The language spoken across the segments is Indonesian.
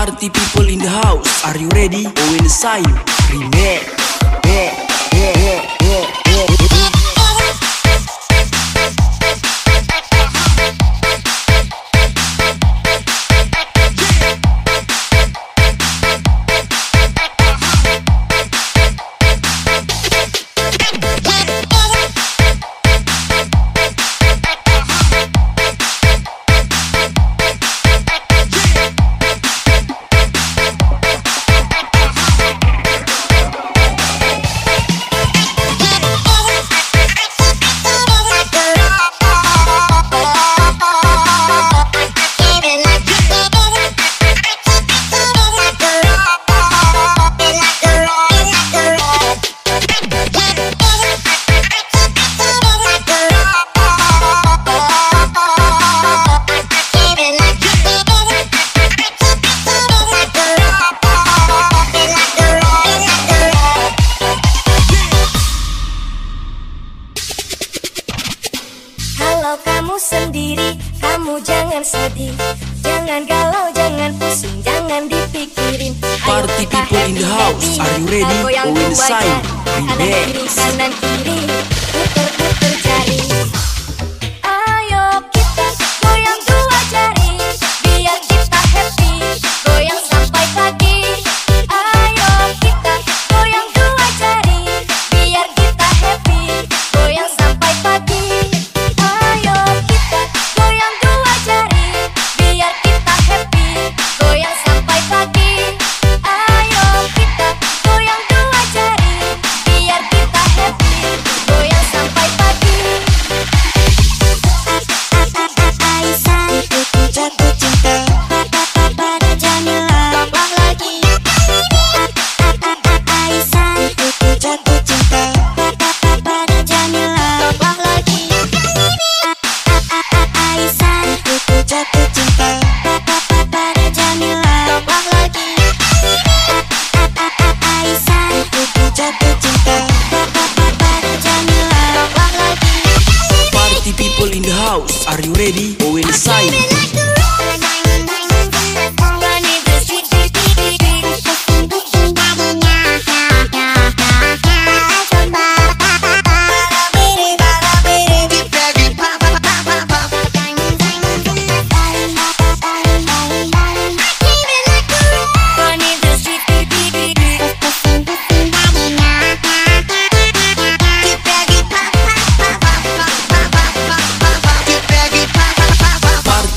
Party people in the house, are you ready? Owen Sayu, remake. Sendiri, kamu jangan sedih. Jangan galau, jangan pusing, jangan dipikirin. Ayo Party people in the house, happy, are you ready? Sai, jari. Kanan remix. kiri, kanan kiri ready or inside.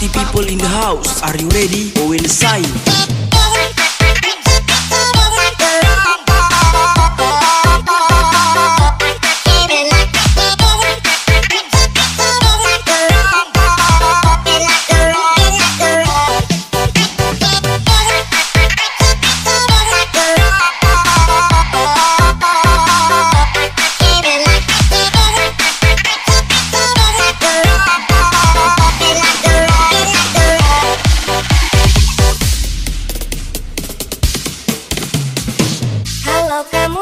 Party people in the house, are you ready? Owen Sayu.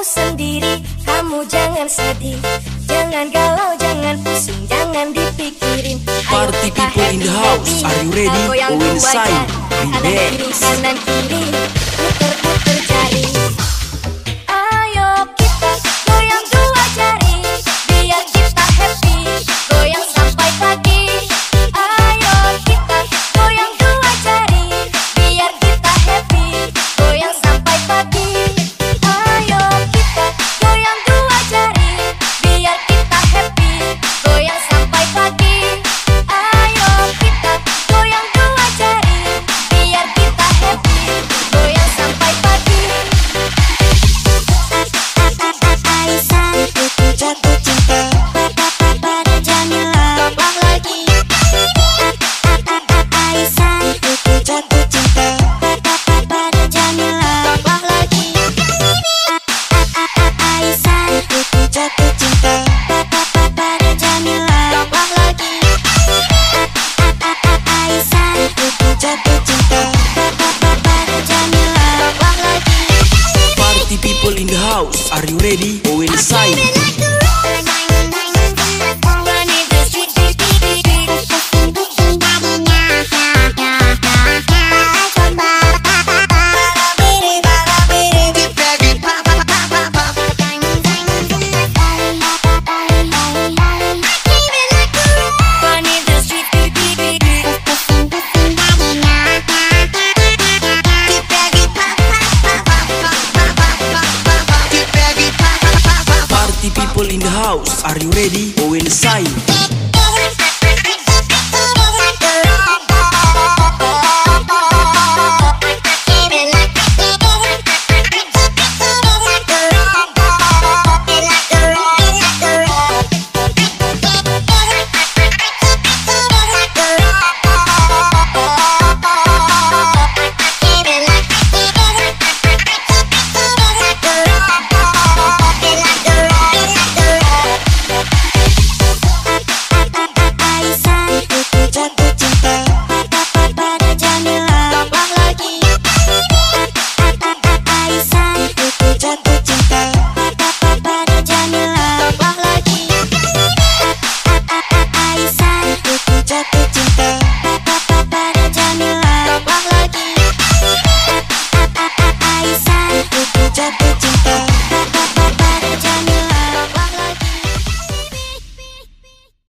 Kamu sendiri, kamu jangan sedih. Jangan galau, jangan pusing, jangan dipikirin. Ayo Party kita people in the house, happy, are you ready? dua Sai, jari. Kanan kiri, kanan kiri people in the house, are you ready? Or inside. beside.